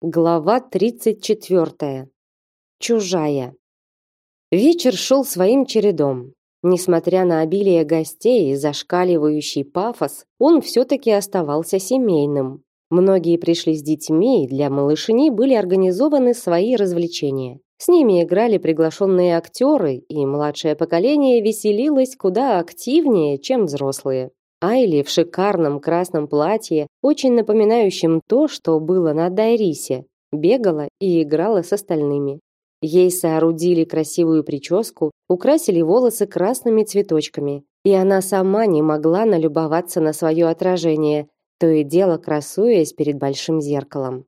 Глава 34. Чужая. Вечер шел своим чередом. Несмотря на обилие гостей и зашкаливающий пафос, он все-таки оставался семейным. Многие пришли с детьми, и для малышней были организованы свои развлечения. С ними играли приглашенные актеры, и младшее поколение веселилось куда активнее, чем взрослые. Айли в шикарном красном платье, очень напоминающем то, что было на Дайрисе, бегала и играла с остальными. Ей соорудили красивую прическу, украсили волосы красными цветочками, и она сама не могла налюбоваться на свое отражение, то и дело красуясь перед большим зеркалом.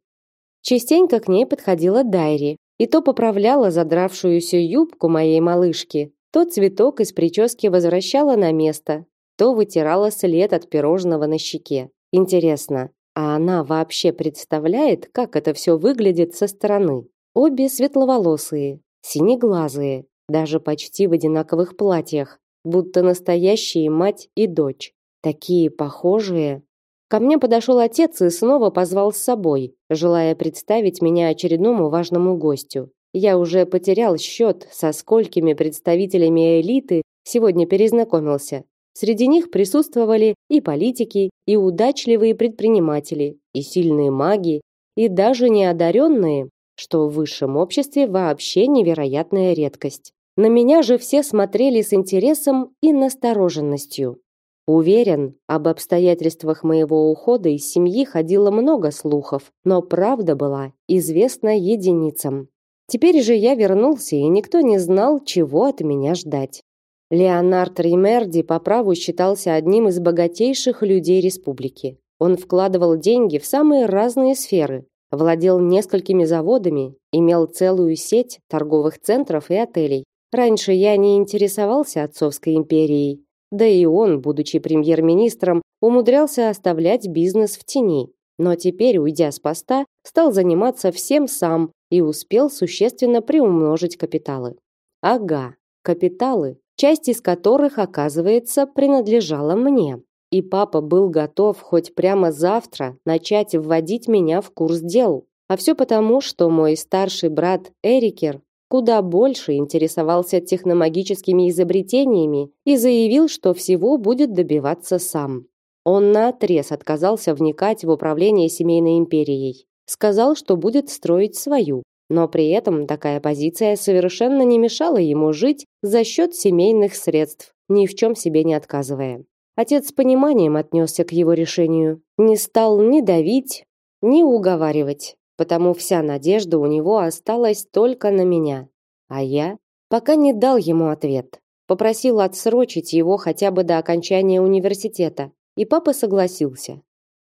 Частенько к ней подходила Дайри, и то поправляла задравшуюся юбку моей малышки, то цветок из прически возвращала на место, то вытирала след от пирожного на щеке. Интересно, а она вообще представляет, как это все выглядит со стороны? Обе светловолосые, синеглазые, даже почти в одинаковых платьях, будто настоящие мать и дочь. Такие похожие. Ко мне подошел отец и снова позвал с собой, желая представить меня очередному важному гостю. Я уже потерял счет, со сколькими представителями элиты сегодня перезнакомился. Среди них присутствовали и политики, и удачливые предприниматели, и сильные маги, и даже неодаренные, что в высшем обществе вообще невероятная редкость. На меня же все смотрели с интересом и настороженностью. Уверен, об обстоятельствах моего ухода из семьи ходило много слухов, но правда была известна единицам. Теперь же я вернулся, и никто не знал, чего от меня ждать. Леонард Римерди по праву считался одним из богатейших людей республики. Он вкладывал деньги в самые разные сферы, владел несколькими заводами, имел целую сеть торговых центров и отелей. Раньше я не интересовался отцовской империей, да и он, будучи премьер-министром, умудрялся оставлять бизнес в тени. Но теперь, уйдя с поста, стал заниматься всем сам и успел существенно приумножить капиталы. Ага, капиталы, часть из которых, оказывается, принадлежала мне. И папа был готов хоть прямо завтра начать вводить меня в курс дел. А все потому, что мой старший брат Эрикер куда больше интересовался техномагическими изобретениями и заявил, что всего будет добиваться сам. Он наотрез отказался вникать в управление семейной империей. Сказал, что будет строить свою, но при этом такая позиция совершенно не мешала ему жить за счет семейных средств, ни в чем себе не отказывая. Отец с пониманием отнесся к его решению, не стал ни давить, ни уговаривать, потому вся надежда у него осталась только на меня. А я пока не дал ему ответ. Попросил отсрочить его хотя бы до окончания университета, и папа согласился.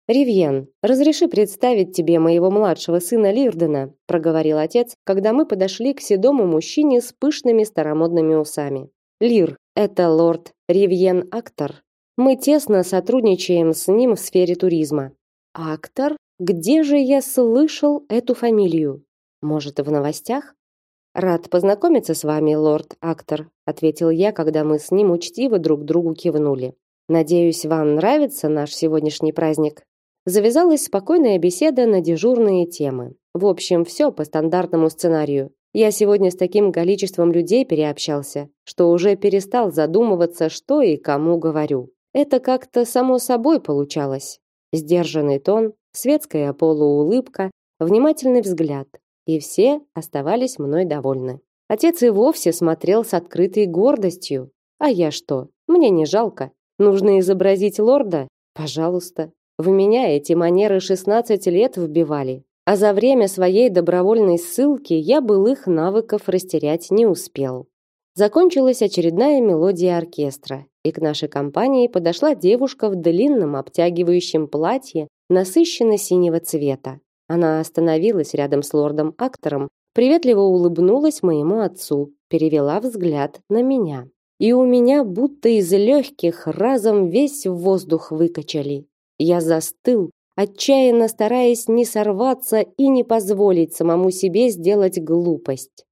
Ривьен, разреши представить тебе моего младшего сына Лирдена, проговорил отец, когда мы подошли к седому мужчине с пышными старомодными усами. Лир это лорд Ривьен Актор. Мы тесно сотрудничаем с ним в сфере туризма. Актор? Где же я слышал эту фамилию? Может, в новостях? Рад познакомиться с вами, лорд Актор, ответил я, когда мы с ним учтиво друг другу кивнули. Надеюсь, вам нравится наш сегодняшний праздник. Завязалась спокойная беседа на дежурные темы. В общем, все по стандартному сценарию. Я сегодня с таким количеством людей переобщался, что уже перестал задумываться, что и кому говорю. Это как-то само собой получалось. Сдержанный тон, светская полуулыбка, внимательный взгляд, и все оставались мной довольны. Отец и вовсе смотрел с открытой гордостью. А я что? Мне не жалко. Нужно изобразить лорда? Пожалуйста. В меня эти манеры 16 лет вбивали, а за время своей добровольной ссылки я былых навыков растерять не успел. Закончилась очередная мелодия оркестра, и к нашей компании подошла девушка в длинном обтягивающем платье насыщенно-синего цвета. Она остановилась рядом с лордом-актором, приветливо улыбнулась моему отцу, перевела взгляд на меня. И у меня будто из легких разом весь воздух выкачали. Я застыл, отчаянно стараясь не сорваться и не позволить самому себе сделать глупость.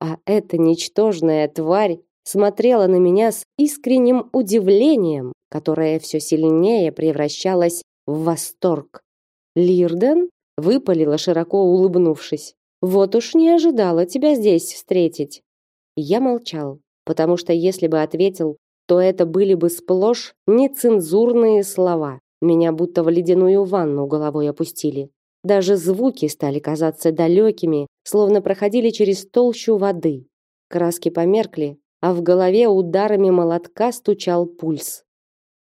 А эта ничтожная тварь смотрела на меня с искренним удивлением, которое все сильнее превращалось в восторг. Лирден? выпалила широко улыбнувшись. Вот уж не ожидала тебя здесь встретить. Я молчал, потому что если бы ответил, то это были бы сплошь нецензурные слова. Меня будто в ледяную ванну головой опустили. Даже звуки стали казаться далекими, словно проходили через толщу воды. Краски померкли, а в голове ударами молотка стучал пульс.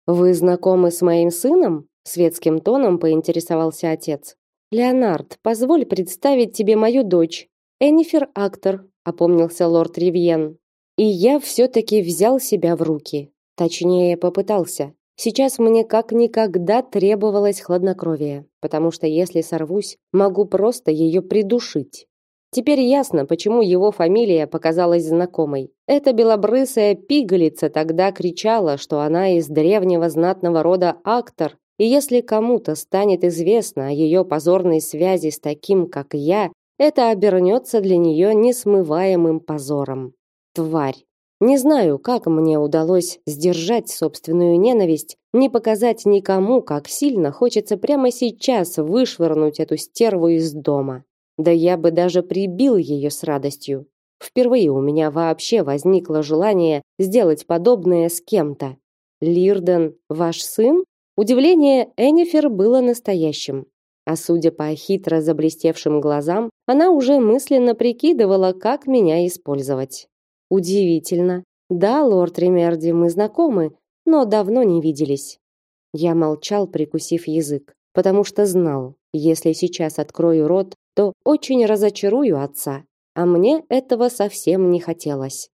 Вы знакомы с моим сыном? светским тоном поинтересовался отец. Леонард, позволь представить тебе мою дочь, Энифер Актор, опомнился лорд Ривьен. И я все таки взял себя в руки. Точнее, попытался. Сейчас мне как никогда требовалось хладнокровие, потому что если сорвусь, могу просто ее придушить. Теперь ясно, почему его фамилия показалась знакомой. Эта белобрысая пигалица тогда кричала, что она из древнего знатного рода Актор, и если кому-то станет известно о ее позорной связи с таким, как я, это обернется для нее несмываемым позором. Тварь. Не знаю, как мне удалось сдержать собственную ненависть, не показать никому, как сильно хочется прямо сейчас вышвырнуть эту стерву из дома. Да я бы даже прибил ее с радостью. Впервые у меня вообще возникло желание сделать подобное с кем-то. Лирден, ваш сын? Удивление Энифер было настоящим. А судя по хитро заблестевшим глазам, она уже мысленно прикидывала, как меня использовать. Удивительно. Да, лорд Ремерди, мы знакомы, но давно не виделись. Я молчал, прикусив язык, потому что знал, если сейчас открою рот, то очень разочарую отца, а мне этого совсем не хотелось.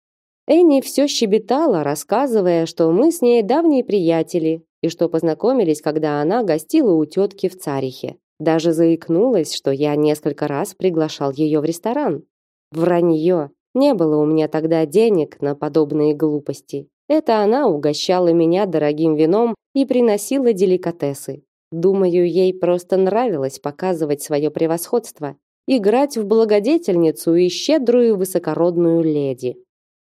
Энни все щебетала, рассказывая, что мы с ней давние приятели и что познакомились, когда она гостила у тетки в Царихе. Даже заикнулась, что я несколько раз приглашал ее в ресторан. Вранье. Не было у меня тогда денег на подобные глупости. Это она угощала меня дорогим вином и приносила деликатесы. Думаю, ей просто нравилось показывать свое превосходство, играть в благодетельницу и щедрую высокородную леди.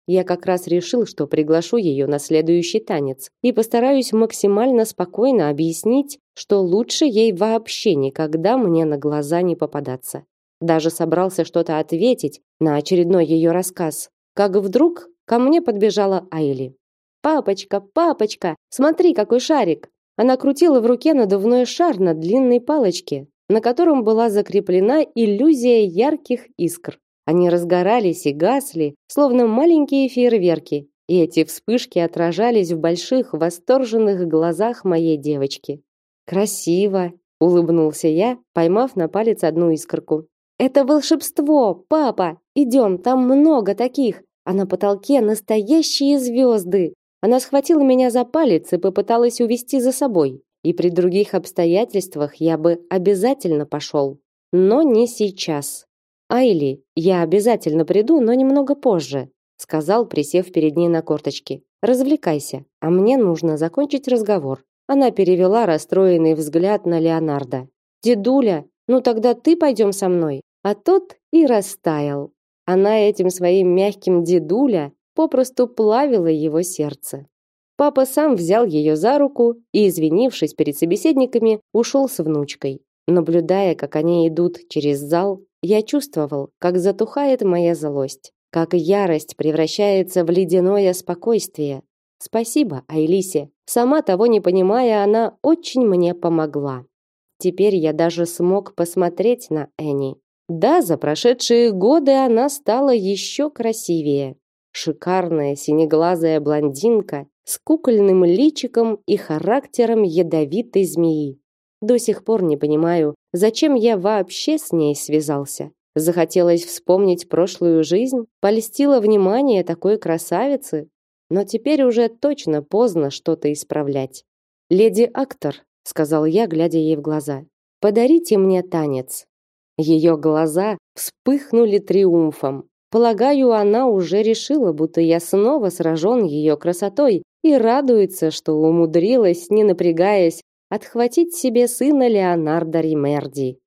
Я как раз решил, что приглашу ее на следующий танец и постараюсь максимально спокойно объяснить, что лучше ей вообще никогда мне на глаза не попадаться. Даже собрался что-то ответить на очередной ее рассказ, как вдруг ко мне подбежала Айли. Папочка, папочка, смотри, какой шарик! Она крутила в руке надувной шар на длинной палочке, на котором была закреплена иллюзия ярких искр. Они разгорались и гасли, словно маленькие фейерверки, и эти вспышки отражались в больших восторженных глазах моей девочки. Красиво, улыбнулся я, поймав на палец одну искорку. Это волшебство, папа. Идем, там много таких, а на потолке настоящие звезды. Она схватила меня за палец и попыталась увести за собой. И при других обстоятельствах я бы обязательно пошел, но не сейчас. Айли, я обязательно приду, но немного позже, сказал, присев перед ней на корточки. Развлекайся, а мне нужно закончить разговор. Она перевела расстроенный взгляд на Леонардо. Дедуля, ну тогда ты пойдем со мной. А тот и растаял. Она этим своим мягким дедуля попросту плавило его сердце. Папа сам взял ее за руку и, извинившись перед собеседниками, ушел с внучкой. Наблюдая, как они идут через зал, я чувствовал, как затухает моя злость, как ярость превращается в ледяное спокойствие. Спасибо, Айлисе. Сама того не понимая, она очень мне помогла. Теперь я даже смог посмотреть на Энни. Да, за прошедшие годы она стала еще красивее. Шикарная синеглазая блондинка с кукольным личиком и характером ядовитой змеи. До сих пор не понимаю, зачем я вообще с ней связался. Захотелось вспомнить прошлую жизнь, польстило внимание такой красавицы, но теперь уже точно поздно что-то исправлять. Леди Актор, сказал я, глядя ей в глаза. Подарите мне танец. Ее глаза вспыхнули триумфом. Полагаю, она уже решила, будто я снова сражен ее красотой и радуется, что умудрилась, не напрягаясь, отхватить себе сына Леонардо Римерди.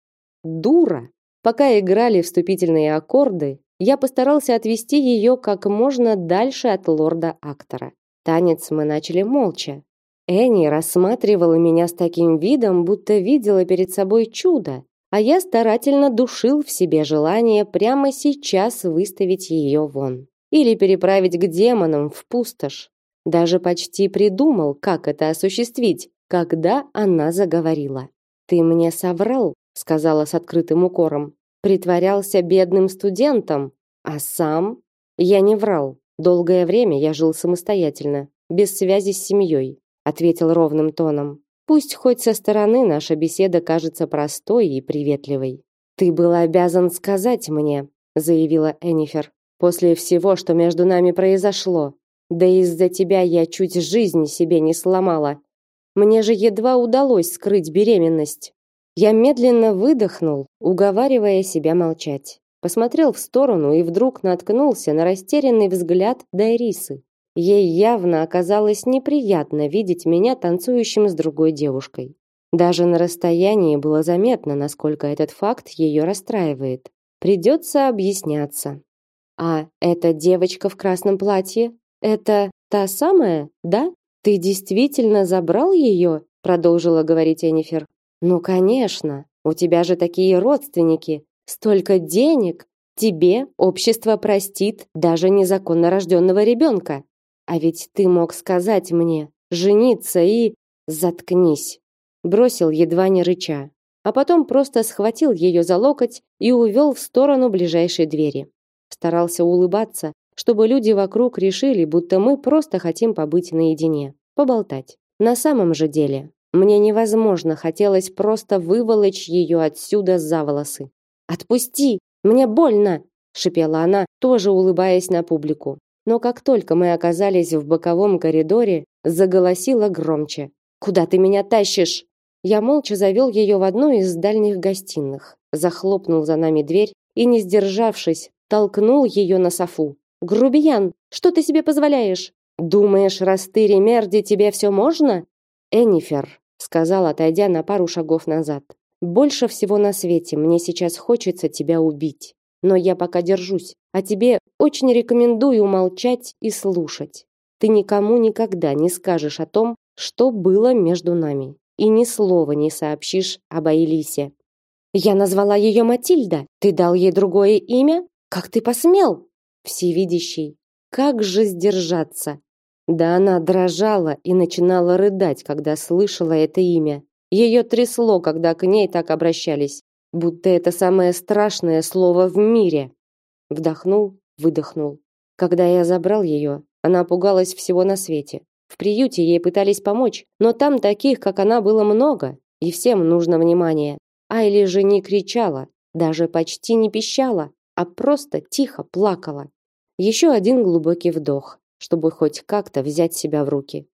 Дура! Пока играли вступительные аккорды, я постарался отвести ее как можно дальше от лорда-актора. Танец мы начали молча. Энни рассматривала меня с таким видом, будто видела перед собой чудо, а я старательно душил в себе желание прямо сейчас выставить ее вон или переправить к демонам в пустошь. Даже почти придумал, как это осуществить, когда она заговорила. Ты мне соврал, сказала с открытым укором. Притворялся бедным студентом, а сам я не врал. Долгое время я жил самостоятельно, без связи с семьей, ответил ровным тоном. Пусть хоть со стороны наша беседа кажется простой и приветливой. Ты был обязан сказать мне, заявила Энифер. После всего, что между нами произошло, да из-за тебя я чуть жизнь себе не сломала. Мне же едва удалось скрыть беременность. Я медленно выдохнул, уговаривая себя молчать. Посмотрел в сторону и вдруг наткнулся на растерянный взгляд Дайрисы. Ей явно оказалось неприятно видеть меня танцующим с другой девушкой. Даже на расстоянии было заметно, насколько этот факт ее расстраивает. Придется объясняться. А эта девочка в красном платье, это та самая, да? Ты действительно забрал ее? продолжила говорить Энифер. Ну, конечно. У тебя же такие родственники, столько денег. Тебе общество простит даже незаконно рожденного ребенка. А ведь ты мог сказать мне, жениться и... Заткнись. Бросил едва не рыча. А потом просто схватил ее за локоть и увел в сторону ближайшей двери. Старался улыбаться, чтобы люди вокруг решили, будто мы просто хотим побыть наедине, поболтать. На самом же деле, мне невозможно хотелось просто выволочь ее отсюда за волосы. «Отпусти! Мне больно!» – шипела она, тоже улыбаясь на публику но как только мы оказались в боковом коридоре, заголосила громче. «Куда ты меня тащишь?» Я молча завел ее в одну из дальних гостиных, захлопнул за нами дверь и, не сдержавшись, толкнул ее на софу. «Грубиян, что ты себе позволяешь? Думаешь, раз ты ремерди, тебе все можно?» «Энифер», — сказал, отойдя на пару шагов назад. «Больше всего на свете мне сейчас хочется тебя убить но я пока держусь. А тебе очень рекомендую молчать и слушать. Ты никому никогда не скажешь о том, что было между нами, и ни слова не сообщишь об Аэлисе. Я назвала ее Матильда. Ты дал ей другое имя? Как ты посмел? Всевидящий. Как же сдержаться? Да она дрожала и начинала рыдать, когда слышала это имя. Ее трясло, когда к ней так обращались будто это самое страшное слово в мире. Вдохнул, выдохнул. Когда я забрал ее, она пугалась всего на свете. В приюте ей пытались помочь, но там таких, как она, было много, и всем нужно внимание. Айли же не кричала, даже почти не пищала, а просто тихо плакала. Еще один глубокий вдох, чтобы хоть как-то взять себя в руки.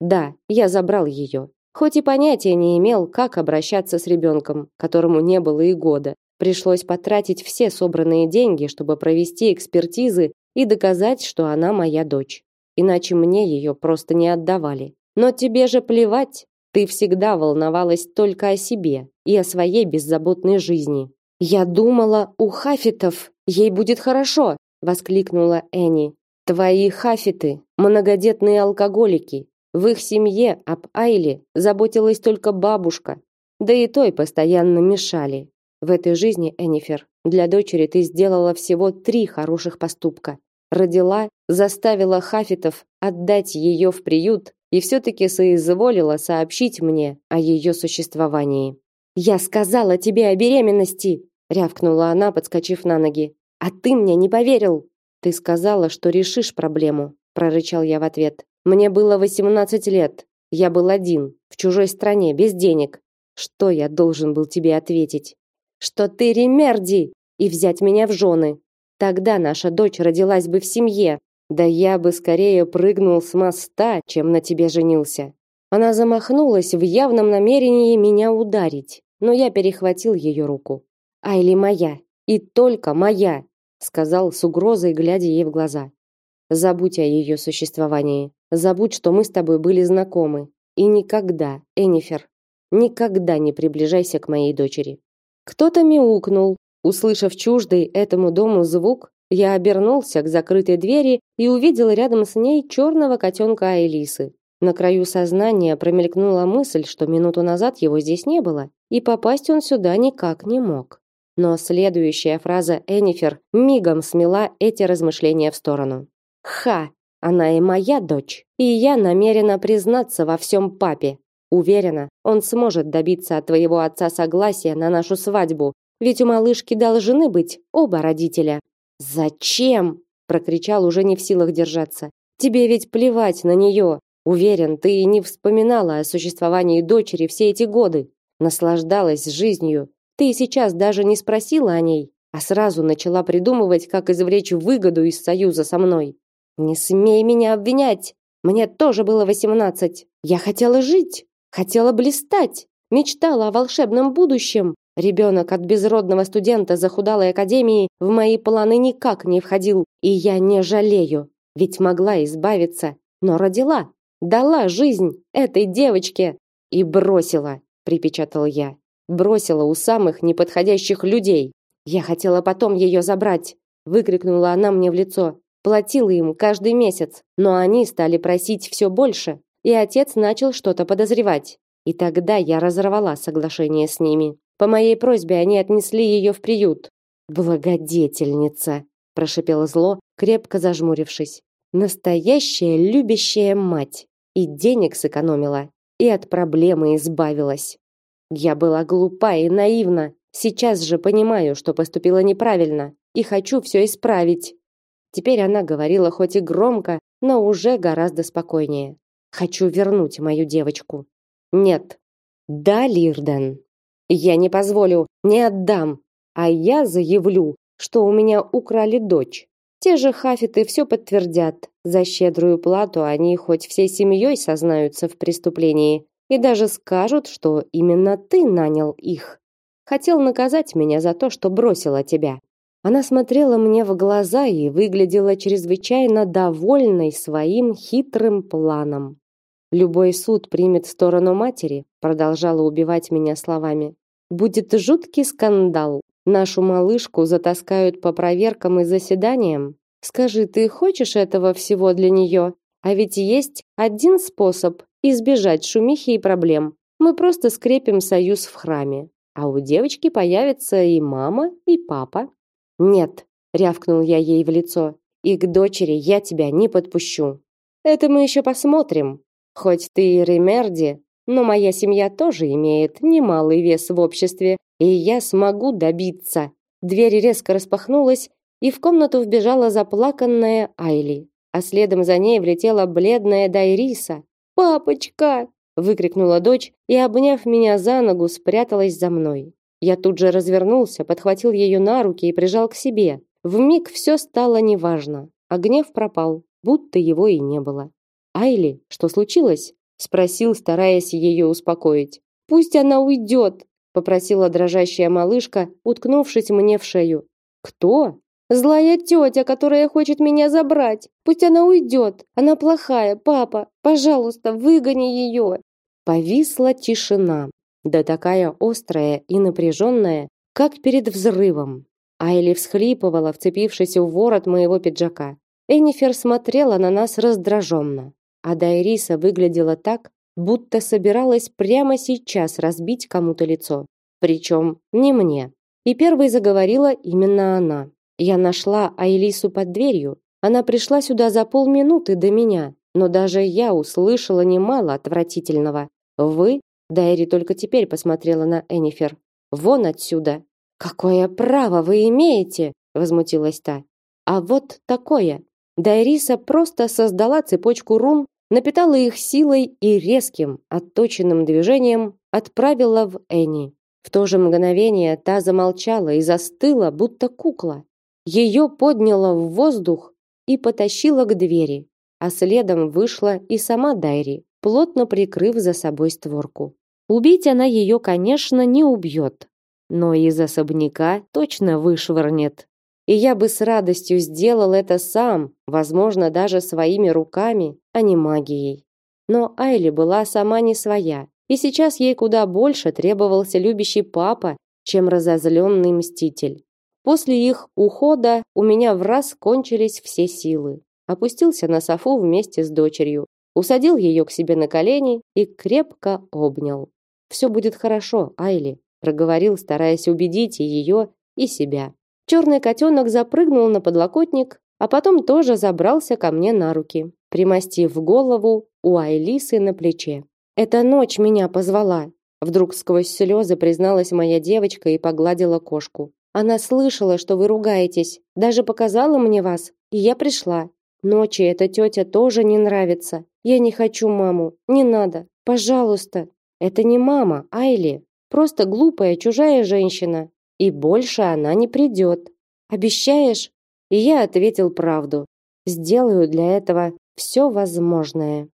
Да, я забрал ее, Хоть и понятия не имел, как обращаться с ребенком, которому не было и года. Пришлось потратить все собранные деньги, чтобы провести экспертизы и доказать, что она моя дочь. Иначе мне ее просто не отдавали. Но тебе же плевать. Ты всегда волновалась только о себе и о своей беззаботной жизни. Я думала, у хафитов ей будет хорошо, воскликнула Эни. Твои хафиты многодетные алкоголики, в их семье об Айле заботилась только бабушка, да и той постоянно мешали. В этой жизни, Энифер, для дочери ты сделала всего три хороших поступка. Родила, заставила Хафитов отдать ее в приют и все-таки соизволила сообщить мне о ее существовании. «Я сказала тебе о беременности!» рявкнула она, подскочив на ноги. «А ты мне не поверил!» «Ты сказала, что решишь проблему», прорычал я в ответ. Мне было 18 лет. Я был один, в чужой стране, без денег. Что я должен был тебе ответить? Что ты ремерди и взять меня в жены. Тогда наша дочь родилась бы в семье. Да я бы скорее прыгнул с моста, чем на тебе женился. Она замахнулась в явном намерении меня ударить, но я перехватил ее руку. Айли моя, и только моя, сказал с угрозой, глядя ей в глаза. Забудь о ее существовании. Забудь, что мы с тобой были знакомы. И никогда, Энифер, никогда не приближайся к моей дочери. Кто-то мяукнул. Услышав чуждый этому дому звук, я обернулся к закрытой двери и увидел рядом с ней черного котенка Элисы. На краю сознания промелькнула мысль, что минуту назад его здесь не было, и попасть он сюда никак не мог. Но следующая фраза Энифер мигом смела эти размышления в сторону. Ха, она и моя дочь, и я намерена признаться во всем папе. Уверена, он сможет добиться от твоего отца согласия на нашу свадьбу, ведь у малышки должны быть оба родителя. Зачем? прокричал уже не в силах держаться. Тебе ведь плевать на нее. Уверен, ты и не вспоминала о существовании дочери все эти годы, наслаждалась жизнью. Ты сейчас даже не спросила о ней, а сразу начала придумывать, как извлечь выгоду из союза со мной. Не смей меня обвинять. Мне тоже было восемнадцать. Я хотела жить, хотела блистать, мечтала о волшебном будущем. Ребенок от безродного студента захудалой академии в мои планы никак не входил, и я не жалею, ведь могла избавиться, но родила, дала жизнь этой девочке и бросила, припечатал я. Бросила у самых неподходящих людей. Я хотела потом ее забрать, выкрикнула она мне в лицо. Платила им каждый месяц, но они стали просить все больше, и отец начал что-то подозревать. И тогда я разорвала соглашение с ними. По моей просьбе они отнесли ее в приют. Благодетельница, прошипела зло, крепко зажмурившись. Настоящая любящая мать. И денег сэкономила, и от проблемы избавилась. Я была глупа и наивна. Сейчас же понимаю, что поступила неправильно и хочу все исправить. Теперь она говорила хоть и громко, но уже гораздо спокойнее. Хочу вернуть мою девочку. Нет. Да, Лирден. Я не позволю, не отдам. А я заявлю, что у меня украли дочь. Те же хафиты все подтвердят. За щедрую плату они хоть всей семьей сознаются в преступлении и даже скажут, что именно ты нанял их. Хотел наказать меня за то, что бросила тебя. Она смотрела мне в глаза и выглядела чрезвычайно довольной своим хитрым планом. Любой суд примет сторону матери, продолжала убивать меня словами. Будет жуткий скандал. Нашу малышку затаскают по проверкам и заседаниям. Скажи, ты хочешь этого всего для нее? А ведь есть один способ избежать шумихи и проблем. Мы просто скрепим союз в храме, а у девочки появятся и мама, и папа. Нет, рявкнул я ей в лицо. И к дочери я тебя не подпущу. Это мы еще посмотрим. Хоть ты и Ремерди, но моя семья тоже имеет немалый вес в обществе, и я смогу добиться. Дверь резко распахнулась, и в комнату вбежала заплаканная Айли, а следом за ней влетела бледная Дайриса. "Папочка!" выкрикнула дочь и, обняв меня за ногу, спряталась за мной. Я тут же развернулся, подхватил ее на руки и прижал к себе. В миг все стало неважно, а гнев пропал, будто его и не было. Айли, что случилось? спросил, стараясь ее успокоить. Пусть она уйдет, попросила дрожащая малышка, уткнувшись мне в шею. Кто? Злая тетя, которая хочет меня забрать. Пусть она уйдет. Она плохая, папа. Пожалуйста, выгони ее. Повисла тишина да такая острая и напряженная, как перед взрывом. Айли всхлипывала, вцепившись в ворот моего пиджака. Энифер смотрела на нас раздраженно, а Дайриса выглядела так, будто собиралась прямо сейчас разбить кому-то лицо. Причем не мне. И первой заговорила именно она. Я нашла Айлису под дверью. Она пришла сюда за полминуты до меня, но даже я услышала немало отвратительного. Вы Дайри только теперь посмотрела на Энифер. Вон отсюда. Какое право вы имеете? возмутилась та. А вот такое. Дайриса просто создала цепочку рун, напитала их силой и резким, отточенным движением отправила в Эни. В то же мгновение та замолчала и застыла, будто кукла. Ее подняло в воздух и потащило к двери, а следом вышла и сама Дайри, плотно прикрыв за собой створку. Убить она ее, конечно, не убьет, но из особняка точно вышвырнет. И я бы с радостью сделал это сам, возможно, даже своими руками, а не магией. Но Айли была сама не своя, и сейчас ей куда больше требовался любящий папа, чем разозленный мститель. После их ухода у меня в раз кончились все силы. Опустился на софу вместе с дочерью, усадил ее к себе на колени и крепко обнял. Все будет хорошо, Айли, проговорил, стараясь убедить и ее, и себя. Черный котенок запрыгнул на подлокотник, а потом тоже забрался ко мне на руки, примостив голову у Айлисы на плече. Эта ночь меня позвала. Вдруг сквозь слезы призналась моя девочка и погладила кошку. Она слышала, что вы ругаетесь, даже показала мне вас, и я пришла. Ночи эта тетя тоже не нравится. Я не хочу маму. Не надо. Пожалуйста. Это не мама, Айли. Просто глупая чужая женщина. И больше она не придет. Обещаешь? И я ответил правду. Сделаю для этого все возможное.